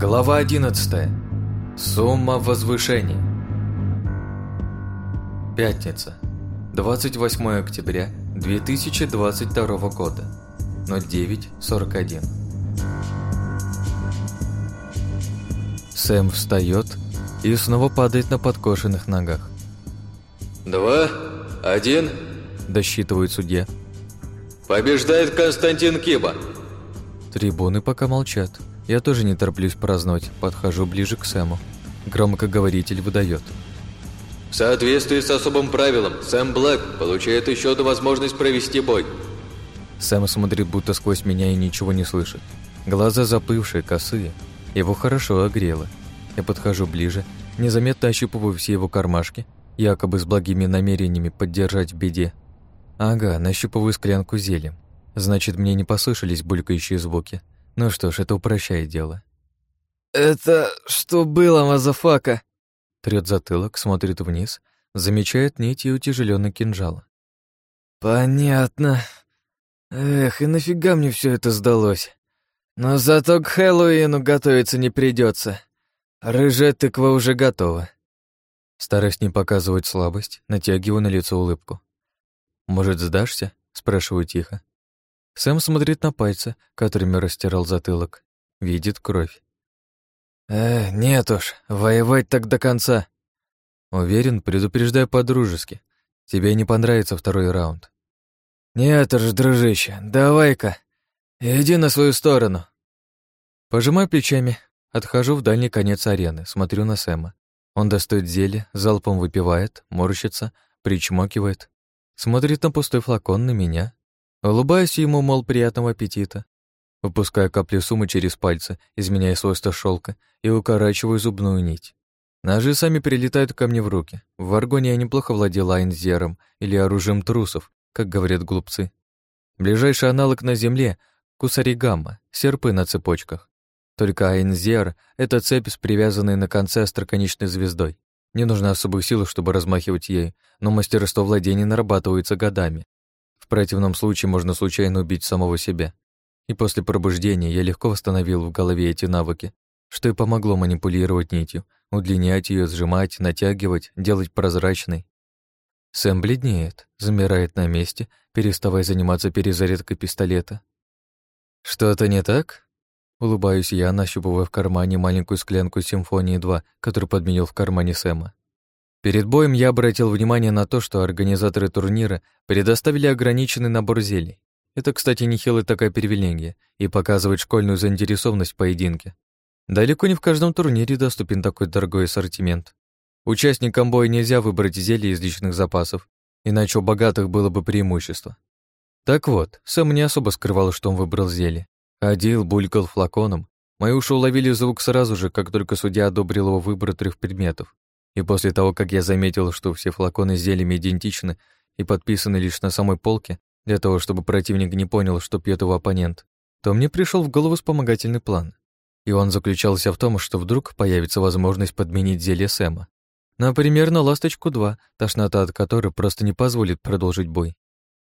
Глава 11. Сумма возвышений. Пятница. 28 октября 2022 года. 09.41. Сэм встает и снова падает на подкошенных ногах. «Два, один», – досчитывает судья. «Побеждает Константин Киба». Трибуны пока молчат. Я тоже не тороплюсь праздновать, подхожу ближе к Сэму. Громкоговоритель выдает. В соответствии с особым правилом, Сэм Блэк получает еще одну возможность провести бой. Сэм смотрит будто сквозь меня и ничего не слышит. Глаза заплывшие, косые. Его хорошо огрело. Я подхожу ближе, незаметно ощупываю все его кармашки, якобы с благими намерениями поддержать в беде. Ага, нащупываю склянку с зельем. Значит, мне не послышались булькающие звуки. Ну что ж, это упрощает дело. «Это что было, мазафака?» Трет затылок, смотрит вниз, замечает нить и утяжеленный кинжал. «Понятно. Эх, и нафига мне все это сдалось? Но зато к Хэллоуину готовиться не придется. Рыжая тыква уже готова». Стараясь не показывать слабость, натягиваю на лицо улыбку. «Может, сдашься?» — спрашиваю тихо. Сэм смотрит на пальцы, которыми растирал затылок. Видит кровь. «Э, нет уж, воевать так до конца». Уверен, предупреждаю по-дружески. Тебе не понравится второй раунд. «Нет уж, дружище, давай-ка, иди на свою сторону». Пожимаю плечами, отхожу в дальний конец арены, смотрю на Сэма. Он достает зелье, залпом выпивает, морщится, причмокивает, смотрит на пустой флакон на меня, Улыбаюсь ему, мол, приятного аппетита. Выпускаю капли суммы через пальцы, изменяя свойства шелка, и укорачиваю зубную нить. Ножи сами прилетают ко мне в руки. В Аргоне я неплохо владел айнзером или оружием трусов, как говорят глупцы. Ближайший аналог на земле — кусаригамма, серпы на цепочках. Только айнзер — это цепь с привязанной на конце остроконечной звездой. Не нужно особых сил, чтобы размахивать ей, но мастерство владения нарабатывается годами, противном случае можно случайно убить самого себя. И после пробуждения я легко восстановил в голове эти навыки, что и помогло манипулировать нитью, удлинять ее, сжимать, натягивать, делать прозрачной. Сэм бледнеет, замирает на месте, переставая заниматься перезарядкой пистолета. «Что-то не так?» Улыбаюсь я, нащупывая в кармане маленькую склянку «Симфонии-2», которую подменил в кармане Сэма. Перед боем я обратил внимание на то, что организаторы турнира предоставили ограниченный набор зелий. Это, кстати, нехилая такая привилегия и показывает школьную заинтересованность в поединке. Далеко не в каждом турнире доступен такой дорогой ассортимент. Участникам боя нельзя выбрать зелье из личных запасов, иначе у богатых было бы преимущество. Так вот, Сэм не особо скрывал, что он выбрал зелье. Ходил, булькал флаконом. Мои уши уловили звук сразу же, как только судья одобрил его выбор трех предметов. И после того, как я заметил, что все флаконы с зельями идентичны и подписаны лишь на самой полке, для того, чтобы противник не понял, что пьет его оппонент, то мне пришел в голову вспомогательный план. И он заключался в том, что вдруг появится возможность подменить зелье Сэма. Например, на «Ласточку-2», тошнота от которой просто не позволит продолжить бой.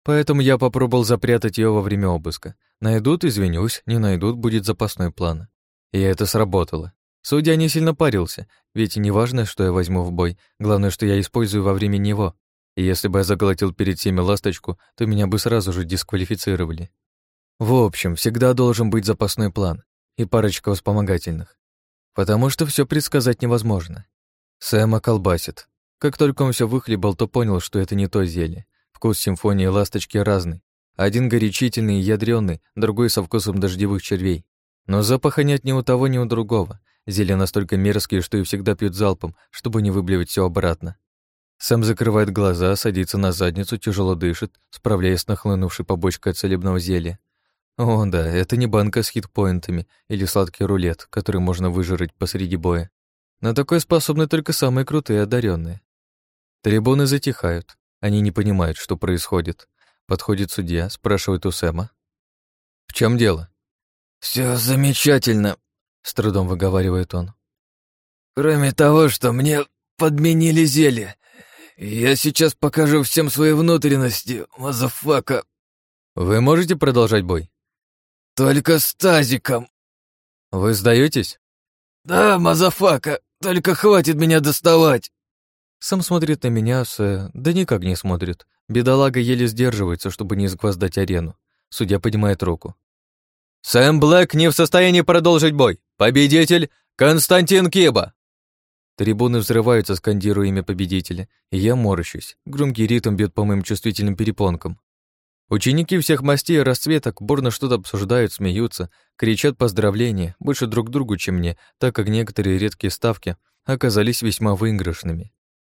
Поэтому я попробовал запрятать ее во время обыска. Найдут — извинюсь, не найдут — будет запасной план. И это сработало. Судья не сильно парился, ведь не важно, что я возьму в бой, главное, что я использую во время него. И если бы я заглотил перед всеми ласточку, то меня бы сразу же дисквалифицировали. В общем, всегда должен быть запасной план и парочка вспомогательных. Потому что все предсказать невозможно. Сэма колбасит. Как только он все выхлебал, то понял, что это не то зелье. Вкус симфонии ласточки разный. Один горячительный и ядрёный, другой со вкусом дождевых червей. Но запаха нет ни у того, ни у другого. Зелья настолько мерзкие, что и всегда пьют залпом, чтобы не выблевать все обратно. Сам закрывает глаза, садится на задницу, тяжело дышит, справляясь с нахлынувшей побочкой от целебного зелья. О, да, это не банка с хитпоинтами или сладкий рулет, который можно выжрать посреди боя. На такое способны только самые крутые одаренные. Трибуны затихают. Они не понимают, что происходит. Подходит судья, спрашивает у Сэма. «В чем дело?» Все замечательно», с трудом выговаривает он. Кроме того, что мне подменили зелье. Я сейчас покажу всем свои внутренности, мазафака. Вы можете продолжать бой? Только с тазиком. Вы сдаетесь? Да, мазафака, только хватит меня доставать. Сэм смотрит на меня с... Да никак не смотрит. Бедолага еле сдерживается, чтобы не изгвоздать арену. Судья поднимает руку. «Сэм Блэк не в состоянии продолжить бой. Победитель — Константин Киба!» Трибуны взрываются, скандируя имя победителя, и я морщусь. Громкий ритм бьет по моим чувствительным перепонкам. Ученики всех мастей и расцветок бурно что-то обсуждают, смеются, кричат поздравления, больше друг другу, чем мне, так как некоторые редкие ставки оказались весьма выигрышными.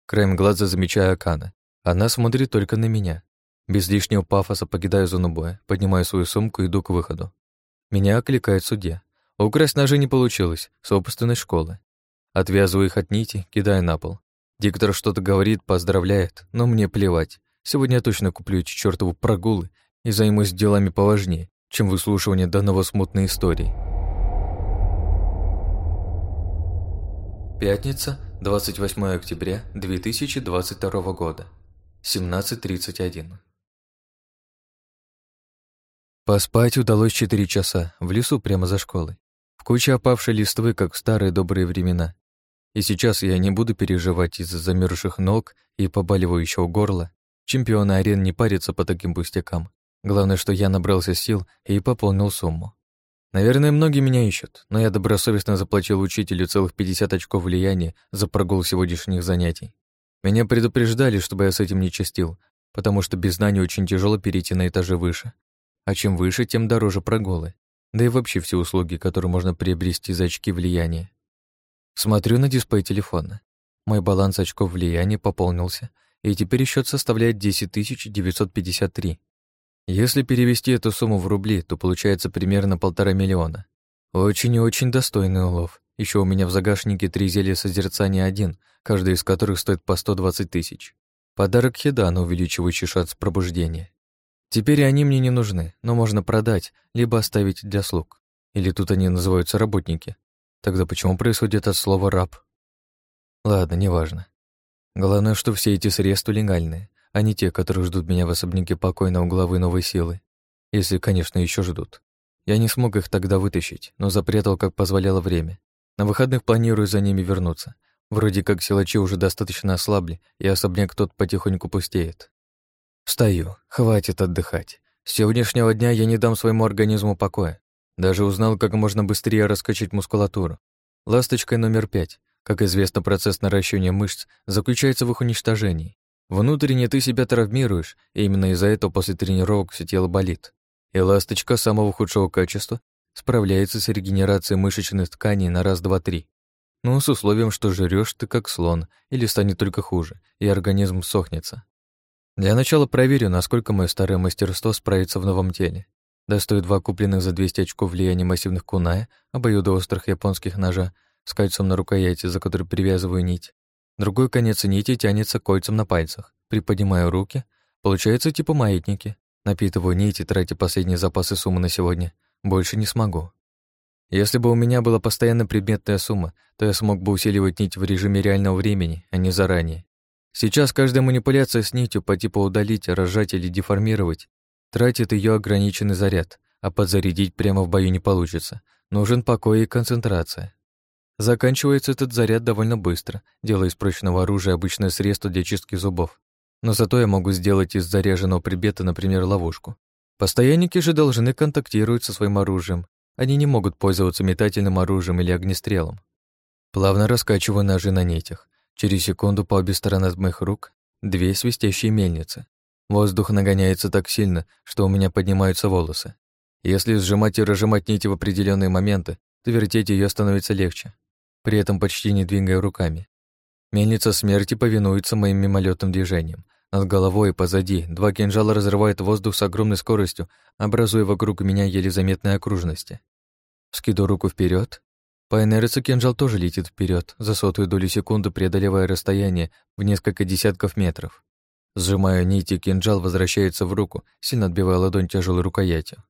Краем глаза замечаю Акана. Она смотрит только на меня. Без лишнего пафоса покидаю зону боя, поднимаю свою сумку и иду к выходу. Меня окликает судья. Украсть ножи не получилось, собственной школы. Отвязываю их от нити, кидаю на пол. Диктор что-то говорит, поздравляет, но мне плевать. Сегодня я точно куплю эти чертову прогулы и займусь делами поважнее, чем выслушивание данного смутной истории. Пятница, 28 октября 2022 года, 17.31. Поспать удалось 4 часа, в лесу прямо за школой. В куче опавшей листвы, как в старые добрые времена. И сейчас я не буду переживать из-за замерзших ног и побаливающего горла, Чемпионы арен не парятся по таким пустякам. Главное, что я набрался сил и пополнил сумму. Наверное, многие меня ищут, но я добросовестно заплатил учителю целых 50 очков влияния за прогул сегодняшних занятий. Меня предупреждали, чтобы я с этим не частил, потому что без знаний очень тяжело перейти на этажи выше. А чем выше, тем дороже прогулы. Да и вообще все услуги, которые можно приобрести за очки влияния. Смотрю на дисплей телефона. Мой баланс очков влияния пополнился, и теперь счет составляет 10 953. Если перевести эту сумму в рубли, то получается примерно полтора миллиона. Очень и очень достойный улов. Еще у меня в загашнике три зелья созерцания один, каждый из которых стоит по 120 тысяч. Подарок Хедана, увеличивающий шанс пробуждения. Теперь они мне не нужны, но можно продать, либо оставить для слуг. Или тут они называются работники. Тогда почему происходит от слова «раб»? Ладно, неважно. Главное, что все эти средства легальные, а не те, которые ждут меня в особняке покойного главы новой силы. Если, конечно, еще ждут. Я не смог их тогда вытащить, но запрятал, как позволяло время. На выходных планирую за ними вернуться. Вроде как силачи уже достаточно ослабли, и особняк тот потихоньку пустеет. Встаю, хватит отдыхать. С сегодняшнего дня я не дам своему организму покоя. Даже узнал, как можно быстрее раскачать мускулатуру. Ласточкой номер пять. Как известно, процесс наращивания мышц заключается в их уничтожении. Внутренне ты себя травмируешь, и именно из-за этого после тренировок все тело болит. И ласточка самого худшего качества справляется с регенерацией мышечных тканей на раз, два, три. Ну, с условием, что жрешь ты как слон, или станет только хуже, и организм сохнется. Для начала проверю, насколько мое старое мастерство справится в новом теле. Достаю два купленных за 200 очков влияния массивных куная, обоюдоострых японских ножа с кольцом на рукояти, за который привязываю нить. Другой конец нити тянется кольцем на пальцах. Приподнимаю руки. Получается типа маятники. Напитываю нити, тратя последние запасы суммы на сегодня. Больше не смогу. Если бы у меня была постоянно предметная сумма, то я смог бы усиливать нить в режиме реального времени, а не заранее. Сейчас каждая манипуляция с нитью по типу удалить, разжать или деформировать тратит ее ограниченный заряд, а подзарядить прямо в бою не получится. Нужен покой и концентрация. Заканчивается этот заряд довольно быстро, делая из прочного оружия обычное средство для чистки зубов. Но зато я могу сделать из заряженного предмета, например, ловушку. Постоянники же должны контактировать со своим оружием. Они не могут пользоваться метательным оружием или огнестрелом. Плавно раскачиваю ножи на нитях. Через секунду по обе стороны от моих рук две свистящие мельницы. Воздух нагоняется так сильно, что у меня поднимаются волосы. Если сжимать и разжимать нити в определенные моменты, то вертеть ее становится легче при этом почти не двигая руками. Мельница смерти повинуется моим мимолетным движением. Над головой и позади два кинжала разрывают воздух с огромной скоростью, образуя вокруг меня еле заметные окружности. Скиду руку вперед. По инерции кинжал тоже летит вперед, за сотую долю секунды преодолевая расстояние в несколько десятков метров. Сжимая нити, кинжал возвращается в руку, сильно отбивая ладонь тяжелой рукоятью.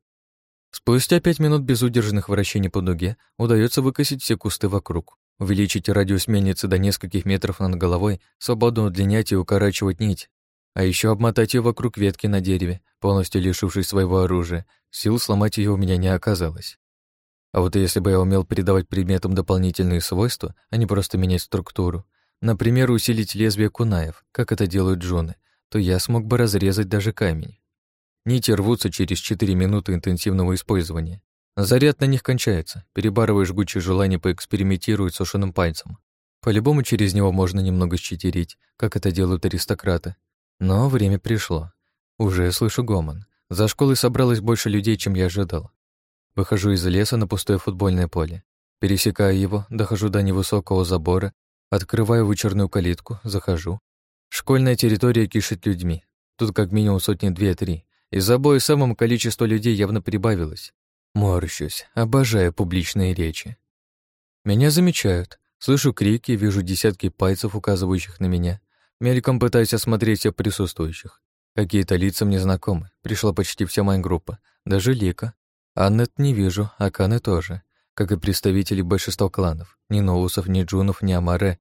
Спустя пять минут безудержных вращений по дуге удается выкосить все кусты вокруг. Увеличить радиус мельницы до нескольких метров над головой, свободно удлинять и укорачивать нить, а еще обмотать ее вокруг ветки на дереве, полностью лишившись своего оружия. Сил сломать ее у меня не оказалось. А вот если бы я умел передавать предметам дополнительные свойства, а не просто менять структуру, например, усилить лезвие кунаев, как это делают джоны, то я смог бы разрезать даже камень. Нити рвутся через 4 минуты интенсивного использования. Заряд на них кончается, перебарывая жгучее желание поэкспериментировать сушеным пальцем. По-любому через него можно немного щетерить, как это делают аристократы. Но время пришло. Уже слышу гомон. За школой собралось больше людей, чем я ожидал. Выхожу из леса на пустое футбольное поле. Пересекаю его, дохожу до невысокого забора, открываю вычерную калитку, захожу. Школьная территория кишит людьми. Тут как минимум сотни две-три. Из-за боя самым количество людей явно прибавилось. Морщусь, обожаю публичные речи. Меня замечают. Слышу крики, вижу десятки пальцев, указывающих на меня. Мельком пытаюсь осмотреть всех присутствующих. Какие-то лица мне знакомы. Пришла почти вся моя группа. Даже Лика. Аннет не вижу, Аканы тоже. Как и представители большинства кланов. Ни Ноусов, ни Джунов, ни Амаре.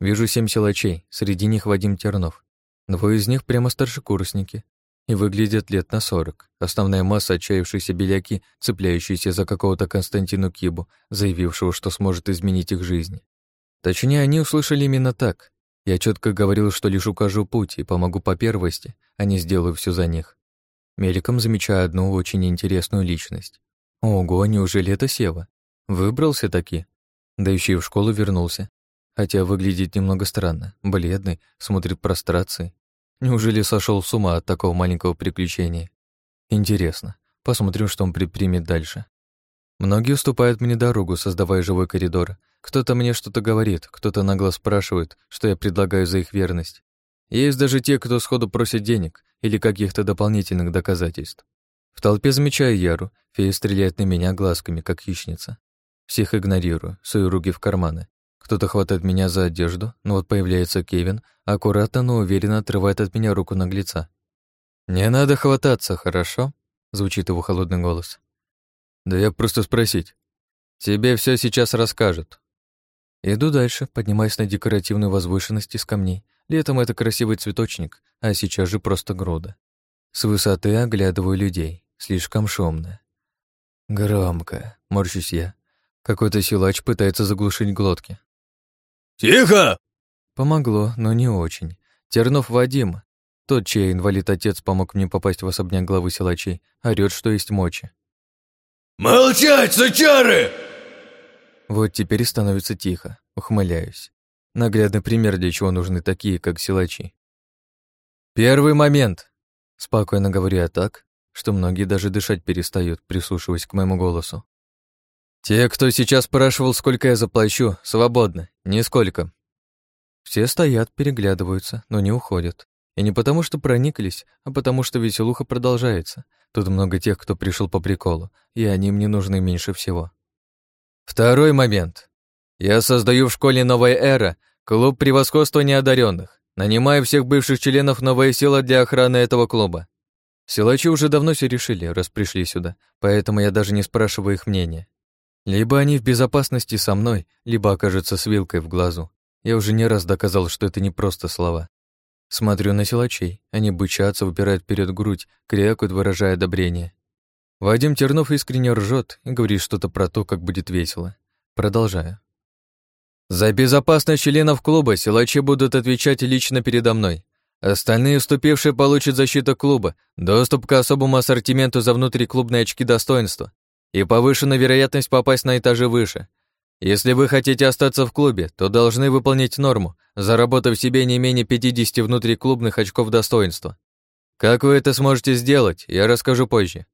Вижу семь силачей, среди них Вадим Тернов. Двое из них прямо старшекурсники и выглядят лет на сорок. Основная масса отчаявшиеся беляки, цепляющиеся за какого-то Константина Кибу, заявившего, что сможет изменить их жизни. Точнее, они услышали именно так. Я четко говорил, что лишь укажу путь и помогу по первости, а не сделаю все за них. Мельком замечаю одну очень интересную личность. Ого, неужели это Сева? Выбрался таки. Да еще и в школу вернулся. Хотя выглядит немного странно, бледный, смотрит прострацией. Неужели сошел с ума от такого маленького приключения? Интересно. Посмотрим, что он предпримет дальше. Многие уступают мне дорогу, создавая живой коридор. Кто-то мне что-то говорит, кто-то нагло спрашивает, что я предлагаю за их верность. Есть даже те, кто сходу просит денег или каких-то дополнительных доказательств. В толпе замечаю Яру, фея стреляет на меня глазками, как хищница. Всех игнорирую, сую руки в карманы. Кто-то хватает меня за одежду, но вот появляется Кевин, аккуратно, но уверенно отрывает от меня руку наглеца. «Не надо хвататься, хорошо?» — звучит его холодный голос. «Да я просто спросить. Тебе все сейчас расскажут». Иду дальше, поднимаясь на декоративную возвышенность из камней. Летом это красивый цветочник, а сейчас же просто груда. С высоты оглядываю людей. Слишком шумно. Громко, морщусь я. Какой-то силач пытается заглушить глотки. «Тихо!» Помогло, но не очень. Тернов Вадим, тот, чей инвалид-отец помог мне попасть в особняк главы силачей, орёт, что есть мочи. «Молчать, сучары!» Вот теперь становится тихо, ухмыляюсь. Наглядный пример, для чего нужны такие, как силачи. «Первый момент!» Спокойно говорю я так, что многие даже дышать перестают, прислушиваясь к моему голосу. «Те, кто сейчас спрашивал, сколько я заплачу, свободно, нисколько». Все стоят, переглядываются, но не уходят. И не потому, что прониклись, а потому, что веселуха продолжается. Тут много тех, кто пришел по приколу, и они мне нужны меньше всего. Второй момент. Я создаю в школе «Новая эра» клуб превосходства неодаренных. Нанимаю всех бывших членов «Новая сила» для охраны этого клуба. Силачи уже давно все решили, раз пришли сюда, поэтому я даже не спрашиваю их мнения. Либо они в безопасности со мной, либо окажутся с вилкой в глазу. Я уже не раз доказал, что это не просто слова. Смотрю на силачей. Они бычатся, выпирают вперед грудь, крякают, выражая одобрение. Вадим Тернов искренне ржет и говорит что-то про то, как будет весело. Продолжаю. За безопасность членов клуба силачи будут отвечать лично передо мной. Остальные вступившие получат защиту клуба, доступ к особому ассортименту за внутриклубные очки достоинства, и повышенная вероятность попасть на этажи выше. Если вы хотите остаться в клубе, то должны выполнить норму, заработав себе не менее 50 внутриклубных очков достоинства. Как вы это сможете сделать, я расскажу позже.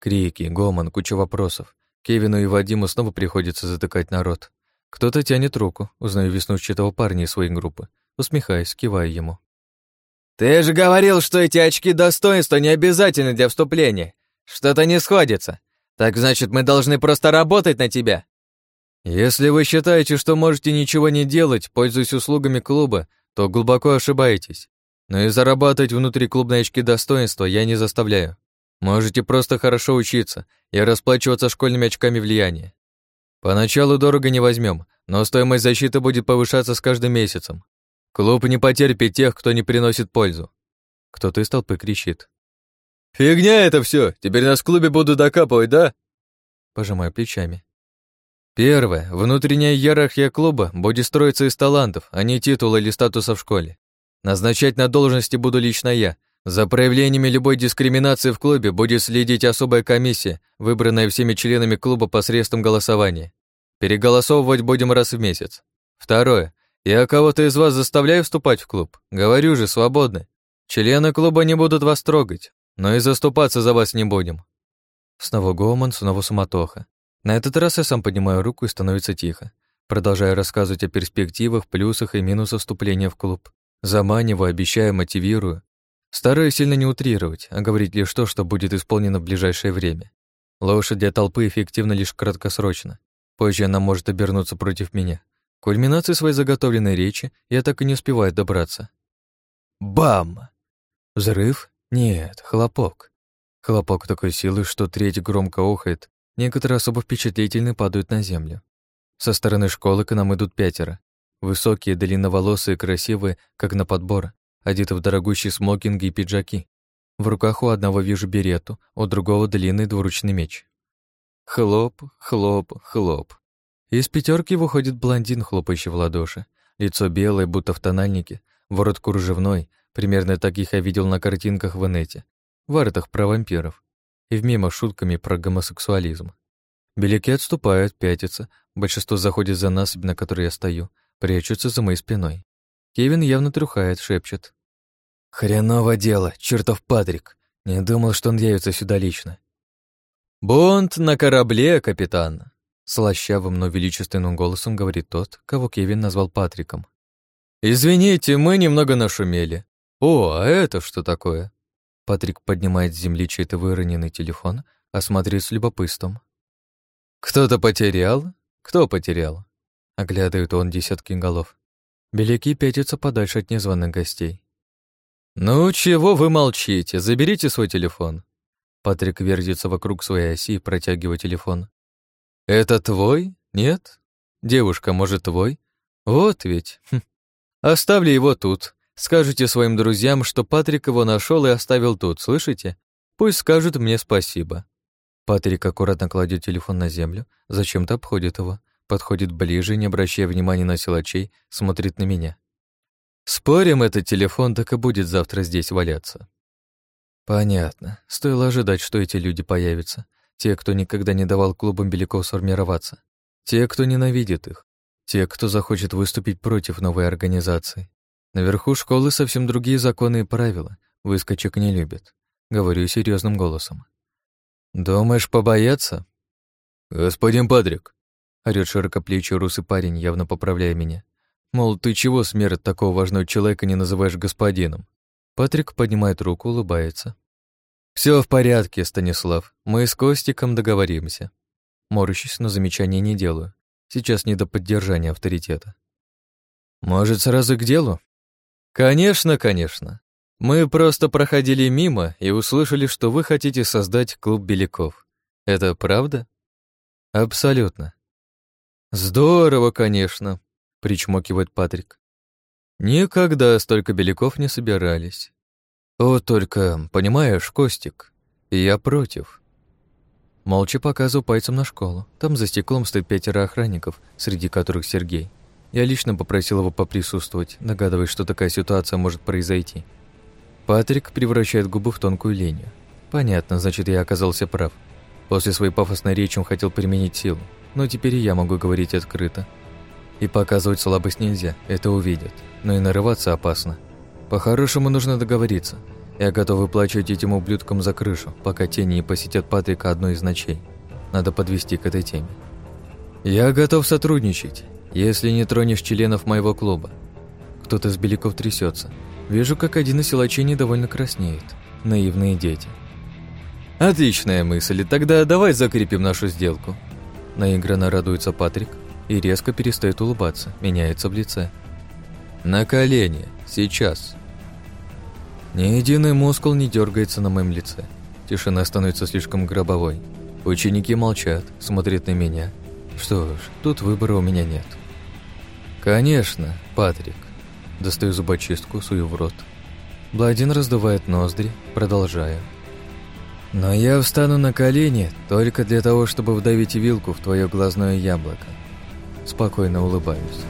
Крики, гомон, куча вопросов. Кевину и Вадиму снова приходится затыкать народ. Кто-то тянет руку, узнаю веснущатого парня из своей группы. Усмехаясь, кивая ему. «Ты же говорил, что эти очки достоинства не обязательны для вступления. Что-то не сходится. Так значит, мы должны просто работать на тебя. Если вы считаете, что можете ничего не делать, пользуясь услугами клуба, то глубоко ошибаетесь. Но и зарабатывать внутри клубной очки достоинства я не заставляю. Можете просто хорошо учиться и расплачиваться школьными очками влияния. Поначалу дорого не возьмем, но стоимость защиты будет повышаться с каждым месяцем. Клуб не потерпит тех, кто не приносит пользу. Кто-то из толпы кричит. «Фигня это все! Теперь нас в клубе будут докапывать, да?» Пожимаю плечами. Первое. Внутренняя иерархия клуба будет строиться из талантов, а не титула или статуса в школе. Назначать на должности буду лично я. За проявлениями любой дискриминации в клубе будет следить особая комиссия, выбранная всеми членами клуба посредством голосования. Переголосовывать будем раз в месяц. Второе. Я кого-то из вас заставляю вступать в клуб. Говорю же, свободны. Члены клуба не будут вас трогать, но и заступаться за вас не будем. Снова гомон, снова суматоха. На этот раз я сам поднимаю руку и становится тихо. Продолжаю рассказывать о перспективах, плюсах и минусах вступления в клуб. Заманиваю, обещаю, мотивирую. Стараюсь сильно не утрировать, а говорить лишь то, что будет исполнено в ближайшее время. Лошадь для толпы эффективна лишь краткосрочно. Позже она может обернуться против меня. Кульминации своей заготовленной речи я так и не успеваю добраться. Бам! Взрыв? Нет, хлопок. Хлопок такой силы, что треть громко охает, некоторые особо впечатлительные падают на землю. Со стороны школы к нам идут пятеро. Высокие, длинноволосые, красивые, как на подбор, одеты в дорогущие смокинги и пиджаки. В руках у одного вижу берету, у другого длинный двуручный меч. Хлоп, хлоп, хлоп. Из пятерки выходит блондин, хлопающий в ладоши. Лицо белое, будто в тональнике, ворот кружевной, примерно таких я видел на картинках в инете, в артах про вампиров и в мемах шутками про гомосексуализм. Беляки отступают, пятятся, большинство заходит за насыпь, на которой я стою, прячутся за моей спиной. Кевин явно трюхает, шепчет. «Хреново дело, чертов Патрик. Не думал, что он явится сюда лично». «Бонд на корабле, капитан», — слащавым, но величественным голосом говорит тот, кого Кевин назвал Патриком. «Извините, мы немного нашумели. О, а это что такое?» Патрик поднимает с земли чей-то выроненный телефон, осматривает с любопытством. «Кто-то потерял? Кто потерял?» Оглядывает он десятки голов. Беляки пятятся подальше от незваных гостей. «Ну, чего вы молчите? Заберите свой телефон». Патрик вертится вокруг своей оси, протягивая телефон. «Это твой? Нет? Девушка, может, твой? Вот ведь. Хм. Оставлю его тут. Скажите своим друзьям, что Патрик его нашел и оставил тут, слышите? Пусть скажут мне спасибо». Патрик аккуратно кладет телефон на землю, зачем-то обходит его, подходит ближе, не обращая внимания на силачей, смотрит на меня. «Спорим, этот телефон так и будет завтра здесь валяться». Понятно. Стоило ожидать, что эти люди появятся. Те, кто никогда не давал клубам беляков сформироваться. Те, кто ненавидит их. Те, кто захочет выступить против новой организации. Наверху школы совсем другие законы и правила. Выскочек не любят. Говорю серьезным голосом. «Думаешь, побояться?» «Господин Патрик!» Орёт широкоплечий русый парень, явно поправляя меня. Мол, ты чего, смерть, такого важного человека не называешь господином? Патрик поднимает руку, улыбается. Все в порядке, Станислав. Мы с Костиком договоримся. Морщусь, но замечания не делаю. Сейчас не до поддержания авторитета. Может, сразу к делу? Конечно, конечно. Мы просто проходили мимо и услышали, что вы хотите создать клуб беляков. Это правда? Абсолютно. «Здорово, конечно», — причмокивает Патрик. «Никогда столько беляков не собирались. Вот только, понимаешь, Костик, я против». Молча показываю пальцем на школу. Там за стеклом стоит пятеро охранников, среди которых Сергей. Я лично попросил его поприсутствовать, догадываясь, что такая ситуация может произойти. Патрик превращает губы в тонкую линию. Понятно, значит, я оказался прав. После своей пафосной речи он хотел применить силу но теперь я могу говорить открыто. И показывать слабость нельзя, это увидят, но и нарываться опасно. По-хорошему нужно договориться. Я готов выплачивать этим ублюдкам за крышу, пока тени не посетят Патрика одной из ночей. Надо подвести к этой теме. Я готов сотрудничать, если не тронешь членов моего клуба. Кто-то с беляков трясется. Вижу, как один из силачей недовольно краснеет. Наивные дети. Отличная мысль, тогда давай закрепим нашу сделку. Наигранно радуется Патрик и резко перестает улыбаться, меняется в лице. «На колени! Сейчас!» Ни единый мускул не дергается на моем лице. Тишина становится слишком гробовой. Ученики молчат, смотрят на меня. Что ж, тут выбора у меня нет. «Конечно, Патрик!» Достаю зубочистку, сую в рот. Бладин раздувает ноздри, продолжая. Но я встану на колени только для того, чтобы вдавить вилку в твое глазное яблоко. Спокойно улыбаюсь.